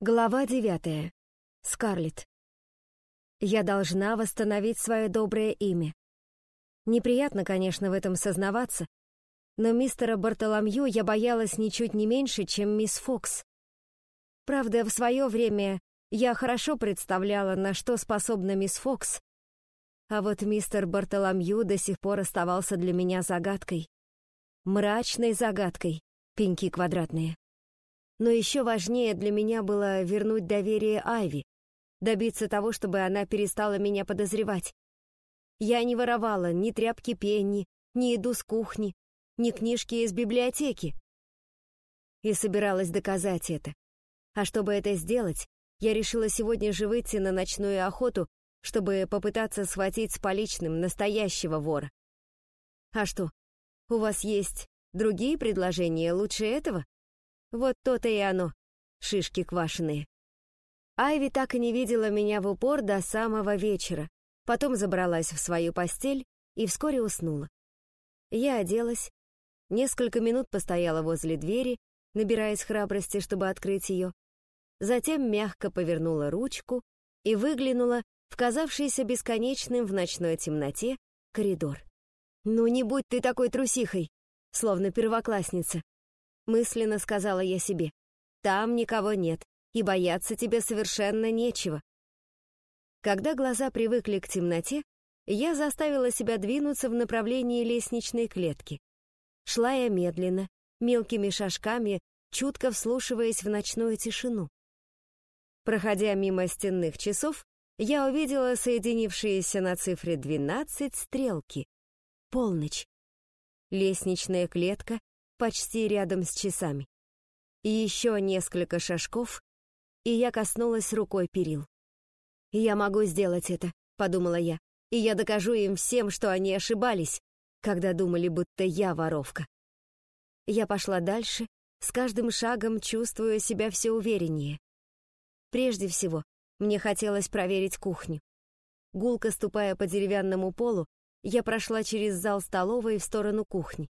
Глава девятая. Скарлетт. Я должна восстановить свое доброе имя. Неприятно, конечно, в этом сознаваться, но мистера Бартоломью я боялась ничуть не меньше, чем мисс Фокс. Правда, в свое время я хорошо представляла, на что способна мисс Фокс, а вот мистер Бартоломью до сих пор оставался для меня загадкой. Мрачной загадкой, пеньки квадратные. Но еще важнее для меня было вернуть доверие Айви, добиться того, чтобы она перестала меня подозревать. Я не воровала ни тряпки Пенни, ни еду с кухни, ни книжки из библиотеки. И собиралась доказать это. А чтобы это сделать, я решила сегодня же выйти на ночную охоту, чтобы попытаться схватить с поличным настоящего вора. А что, у вас есть другие предложения лучше этого? Вот то-то и оно, шишки квашеные. Айви так и не видела меня в упор до самого вечера, потом забралась в свою постель и вскоре уснула. Я оделась, несколько минут постояла возле двери, набираясь храбрости, чтобы открыть ее, затем мягко повернула ручку и выглянула в казавшийся бесконечным в ночной темноте коридор. «Ну не будь ты такой трусихой!» словно первоклассница. Мысленно сказала я себе. Там никого нет, и бояться тебе совершенно нечего. Когда глаза привыкли к темноте, я заставила себя двинуться в направлении лестничной клетки. Шла я медленно, мелкими шажками, чутко вслушиваясь в ночную тишину. Проходя мимо стенных часов, я увидела соединившиеся на цифре 12 стрелки. Полночь. Лестничная клетка почти рядом с часами. И еще несколько шажков, и я коснулась рукой перил. «Я могу сделать это», — подумала я, «и я докажу им всем, что они ошибались, когда думали, будто я воровка». Я пошла дальше, с каждым шагом чувствуя себя все увереннее. Прежде всего, мне хотелось проверить кухню. Гулко ступая по деревянному полу, я прошла через зал столовой в сторону кухни.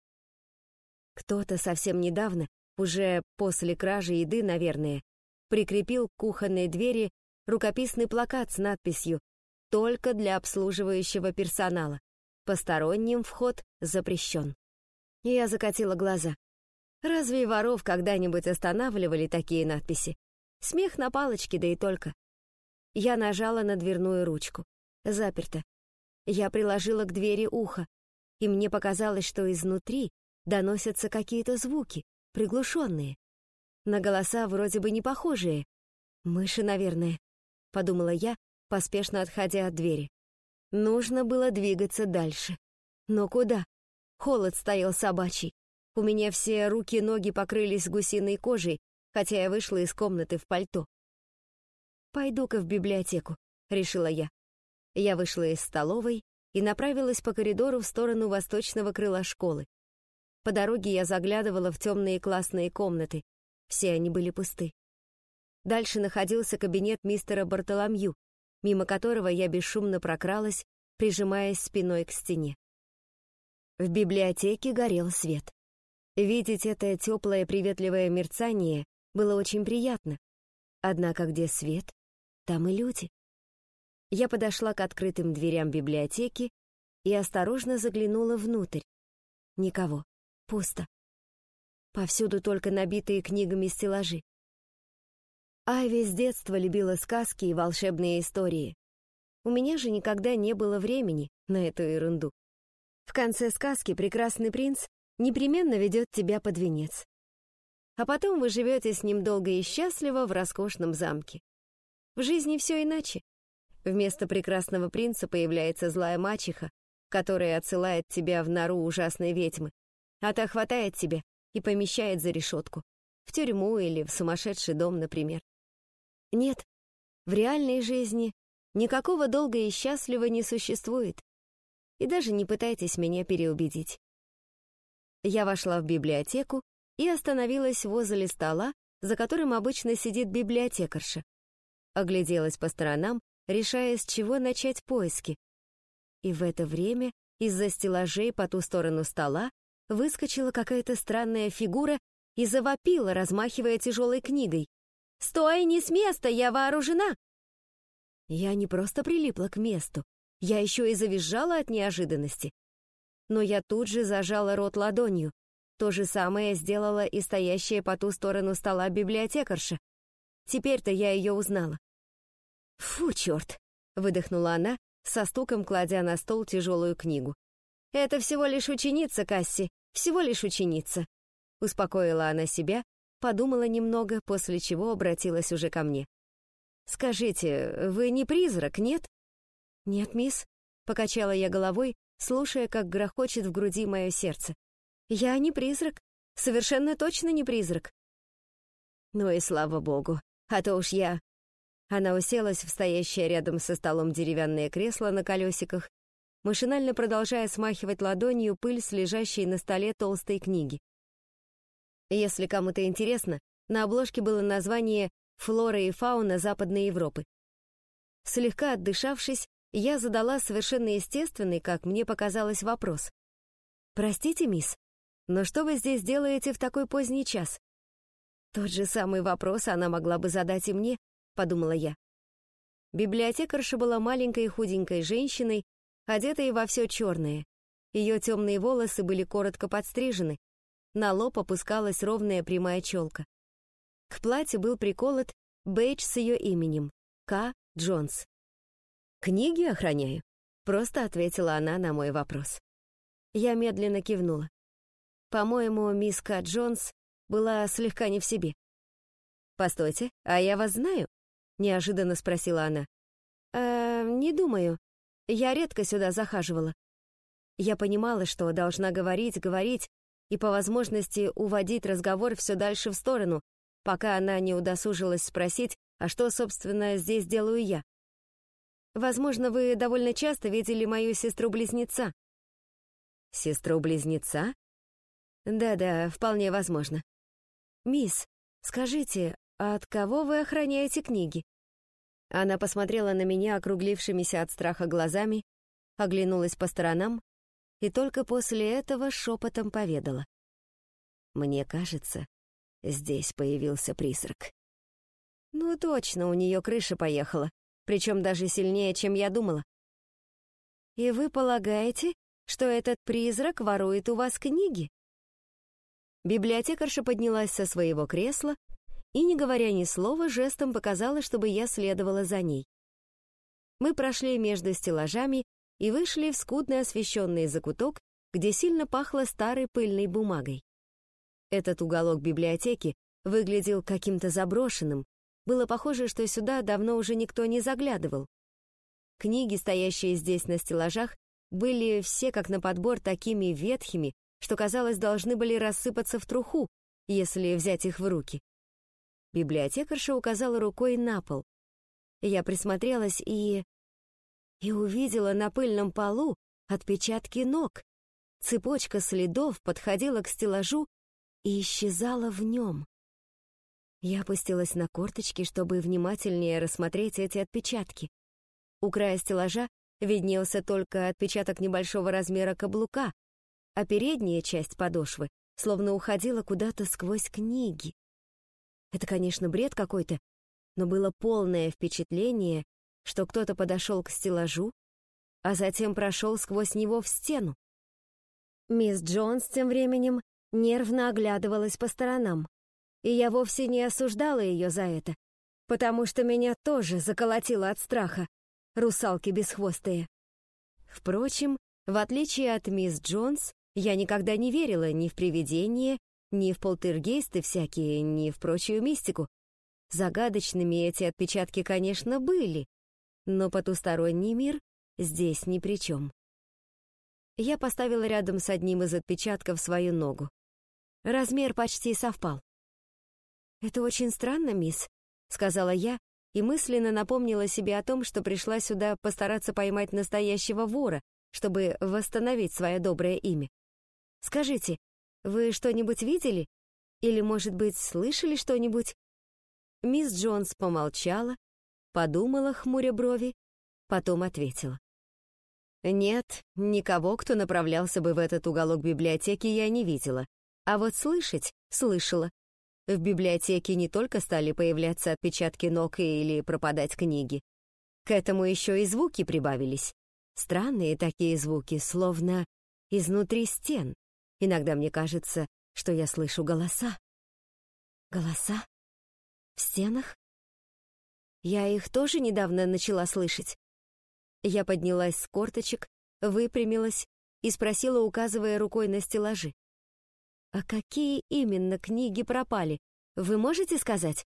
Кто-то совсем недавно, уже после кражи еды, наверное, прикрепил к кухонной двери рукописный плакат с надписью «Только для обслуживающего персонала. Посторонним вход запрещен». Я закатила глаза. Разве воров когда-нибудь останавливали такие надписи? Смех на палочке, да и только. Я нажала на дверную ручку. Заперто. Я приложила к двери ухо, и мне показалось, что изнутри доносятся какие-то звуки, приглушенные. На голоса вроде бы не похожие. Мыши, наверное, подумала я, поспешно отходя от двери. Нужно было двигаться дальше. Но куда? Холод стоял собачий. У меня все руки и ноги покрылись гусиной кожей, хотя я вышла из комнаты в пальто. «Пойду-ка в библиотеку», — решила я. Я вышла из столовой и направилась по коридору в сторону восточного крыла школы. По дороге я заглядывала в темные классные комнаты. Все они были пусты. Дальше находился кабинет мистера Бартоломью, мимо которого я бесшумно прокралась, прижимаясь спиной к стене. В библиотеке горел свет. Видеть это теплое приветливое мерцание было очень приятно. Однако где свет, там и люди. Я подошла к открытым дверям библиотеки и осторожно заглянула внутрь. Никого. Пусто. Повсюду только набитые книгами стеллажи. Айви с детства любила сказки и волшебные истории. У меня же никогда не было времени на эту ерунду. В конце сказки прекрасный принц непременно ведет тебя под венец. А потом вы живете с ним долго и счастливо в роскошном замке. В жизни все иначе. Вместо прекрасного принца появляется злая мачеха, которая отсылает тебя в нору ужасной ведьмы, а та хватает тебя и помещает за решетку, в тюрьму или в сумасшедший дом, например. Нет, в реальной жизни никакого долга и счастливого не существует. И даже не пытайтесь меня переубедить. Я вошла в библиотеку и остановилась возле стола, за которым обычно сидит библиотекарша. Огляделась по сторонам, решая, с чего начать поиски. И в это время из-за стеллажей по ту сторону стола выскочила какая-то странная фигура и завопила, размахивая тяжелой книгой. Стой, не с места, я вооружена!» Я не просто прилипла к месту, я еще и завизжала от неожиданности. Но я тут же зажала рот ладонью. То же самое сделала и стоящая по ту сторону стола библиотекарша. Теперь-то я ее узнала. «Фу, черт!» — выдохнула она, со стуком кладя на стол тяжелую книгу. «Это всего лишь ученица, Касси, всего лишь ученица», — успокоила она себя, подумала немного, после чего обратилась уже ко мне. «Скажите, вы не призрак, нет?» «Нет, мисс», — покачала я головой, слушая, как грохочет в груди мое сердце. «Я не призрак, совершенно точно не призрак». «Ну и слава богу, а то уж я она уселась в стоящее рядом со столом деревянное кресло на колесиках, машинально продолжая смахивать ладонью пыль с лежащей на столе толстой книги. Если кому-то интересно, на обложке было название «Флора и фауна Западной Европы». Слегка отдышавшись, я задала совершенно естественный, как мне показалось, вопрос. «Простите, мисс, но что вы здесь делаете в такой поздний час?» Тот же самый вопрос она могла бы задать и мне, подумала я. Библиотекарша была маленькой худенькой женщиной, одетой во все черное. Ее темные волосы были коротко подстрижены, на лоб опускалась ровная прямая челка. К платью был приколот бейдж с ее именем — К. Джонс. «Книги охраняю», — просто ответила она на мой вопрос. Я медленно кивнула. По-моему, мисс К. Джонс была слегка не в себе. «Постойте, а я вас знаю?» — неожиданно спросила она. «Э, не думаю. Я редко сюда захаживала». Я понимала, что должна говорить, говорить и по возможности уводить разговор все дальше в сторону, пока она не удосужилась спросить, а что, собственно, здесь делаю я. «Возможно, вы довольно часто видели мою сестру-близнеца». «Сестру-близнеца?» «Да-да, вполне возможно». «Мисс, скажите, «А от кого вы охраняете книги?» Она посмотрела на меня округлившимися от страха глазами, оглянулась по сторонам и только после этого шепотом поведала. «Мне кажется, здесь появился призрак». Ну точно, у нее крыша поехала, причем даже сильнее, чем я думала. «И вы полагаете, что этот призрак ворует у вас книги?» Библиотекарша поднялась со своего кресла и, не говоря ни слова, жестом показала, чтобы я следовала за ней. Мы прошли между стеллажами и вышли в скудно освещенный закуток, где сильно пахло старой пыльной бумагой. Этот уголок библиотеки выглядел каким-то заброшенным, было похоже, что сюда давно уже никто не заглядывал. Книги, стоящие здесь на стеллажах, были все как на подбор такими ветхими, что, казалось, должны были рассыпаться в труху, если взять их в руки. Библиотекарша указала рукой на пол. Я присмотрелась и... и увидела на пыльном полу отпечатки ног. Цепочка следов подходила к стеллажу и исчезала в нем. Я опустилась на корточки, чтобы внимательнее рассмотреть эти отпечатки. У края стеллажа виднелся только отпечаток небольшого размера каблука, а передняя часть подошвы словно уходила куда-то сквозь книги. Это, конечно, бред какой-то, но было полное впечатление, что кто-то подошел к стеллажу, а затем прошел сквозь него в стену. Мисс Джонс тем временем нервно оглядывалась по сторонам, и я вовсе не осуждала ее за это, потому что меня тоже заколотило от страха, русалки бесхвостые. Впрочем, в отличие от мисс Джонс, я никогда не верила ни в привидения, ни в полтергейсты всякие, ни в прочую мистику. Загадочными эти отпечатки, конечно, были, но потусторонний мир здесь ни при чем. Я поставила рядом с одним из отпечатков свою ногу. Размер почти совпал. «Это очень странно, мисс», — сказала я и мысленно напомнила себе о том, что пришла сюда постараться поймать настоящего вора, чтобы восстановить свое доброе имя. «Скажите, вы что-нибудь видели? Или, может быть, слышали что-нибудь?» Мисс Джонс помолчала, подумала, хмуря брови, потом ответила. «Нет, никого, кто направлялся бы в этот уголок библиотеки, я не видела. А вот слышать — слышала. В библиотеке не только стали появляться отпечатки ног или пропадать книги. К этому еще и звуки прибавились. Странные такие звуки, словно изнутри стен. Иногда мне кажется, что я слышу голоса. Голоса? В стенах? Я их тоже недавно начала слышать. Я поднялась с корточек, выпрямилась и спросила, указывая рукой на стеллажи. «А какие именно книги пропали? Вы можете сказать?»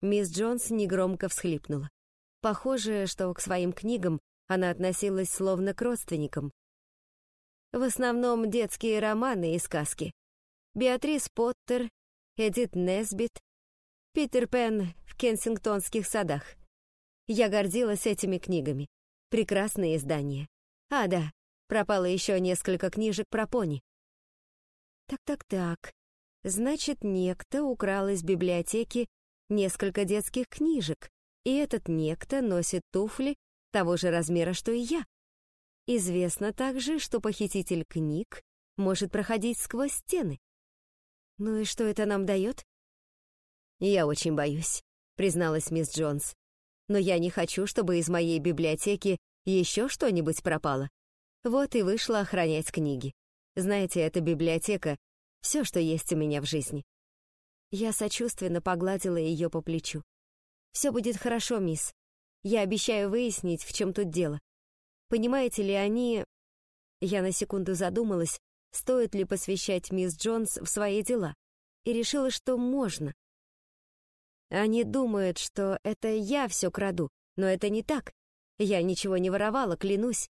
Мисс Джонс негромко всхлипнула. Похоже, что к своим книгам она относилась словно к родственникам. В основном детские романы и сказки. Беатрис Поттер, Эдит Несбит, Питер Пен в кенсингтонских садах. Я гордилась этими книгами. Прекрасные издания. А, да, пропало еще несколько книжек про пони. Так-так-так. Значит, некто украл из библиотеки несколько детских книжек, и этот некто носит туфли того же размера, что и я. Известно также, что похититель книг может проходить сквозь стены. Ну и что это нам дает? Я очень боюсь, призналась мисс Джонс. Но я не хочу, чтобы из моей библиотеки еще что-нибудь пропало. Вот и вышла охранять книги. Знаете, эта библиотека — все, что есть у меня в жизни. Я сочувственно погладила ее по плечу. «Все будет хорошо, мисс. Я обещаю выяснить, в чем тут дело. Понимаете ли, они...» Я на секунду задумалась, стоит ли посвящать мисс Джонс в свои дела, и решила, что можно. Они думают, что это я все краду, но это не так. Я ничего не воровала, клянусь.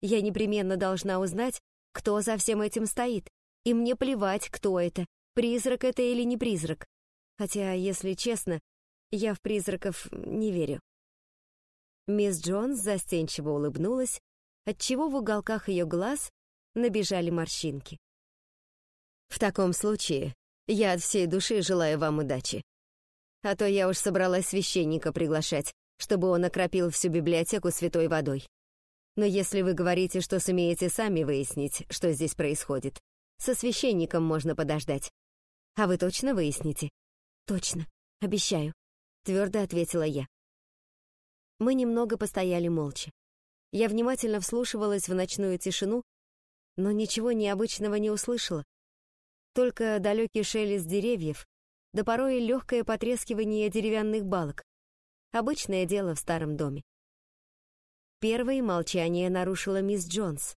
Я непременно должна узнать, кто за всем этим стоит. И мне плевать, кто это, призрак это или не призрак. Хотя, если честно, я в призраков не верю. Мисс Джонс застенчиво улыбнулась, отчего в уголках ее глаз набежали морщинки. «В таком случае я от всей души желаю вам удачи. А то я уж собралась священника приглашать, чтобы он окропил всю библиотеку святой водой. Но если вы говорите, что сумеете сами выяснить, что здесь происходит, со священником можно подождать. А вы точно выясните? Точно, обещаю, твердо ответила я. Мы немного постояли молча. Я внимательно вслушивалась в ночную тишину, но ничего необычного не услышала. Только далекий шелест деревьев да порой легкое потрескивание деревянных балок. Обычное дело в старом доме. Первое молчание нарушила мисс Джонс.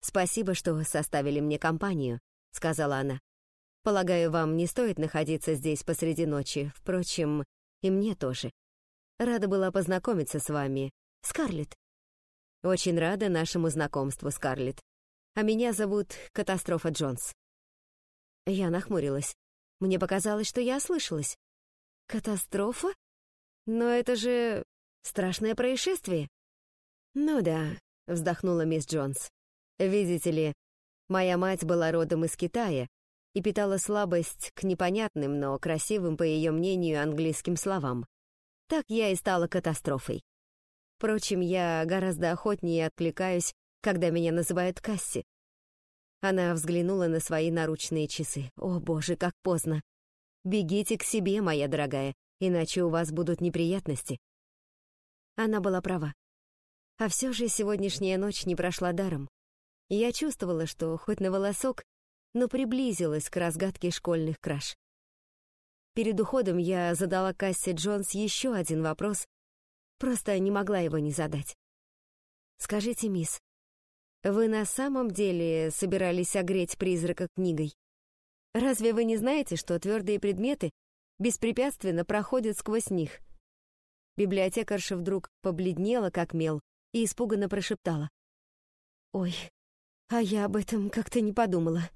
«Спасибо, что составили мне компанию», — сказала она. «Полагаю, вам не стоит находиться здесь посреди ночи. Впрочем, и мне тоже. Рада была познакомиться с вами. Скарлетт». «Очень рада нашему знакомству, Скарлетт. А меня зовут Катастрофа Джонс». Я нахмурилась. Мне показалось, что я ослышалась. Катастрофа? Но это же страшное происшествие. Ну да, вздохнула мисс Джонс. Видите ли, моя мать была родом из Китая и питала слабость к непонятным, но красивым, по ее мнению, английским словам. Так я и стала катастрофой. Впрочем, я гораздо охотнее откликаюсь, когда меня называют Касси. Она взглянула на свои наручные часы. «О, боже, как поздно! Бегите к себе, моя дорогая, иначе у вас будут неприятности». Она была права. А все же сегодняшняя ночь не прошла даром. Я чувствовала, что хоть на волосок, но приблизилась к разгадке школьных краж. Перед уходом я задала Кассе Джонс еще один вопрос, просто не могла его не задать. «Скажите, мисс, вы на самом деле собирались огреть призрака книгой? Разве вы не знаете, что твердые предметы беспрепятственно проходят сквозь них? Библиотекарша вдруг побледнела, как мел, и испуганно прошептала. «Ой, а я об этом как-то не подумала».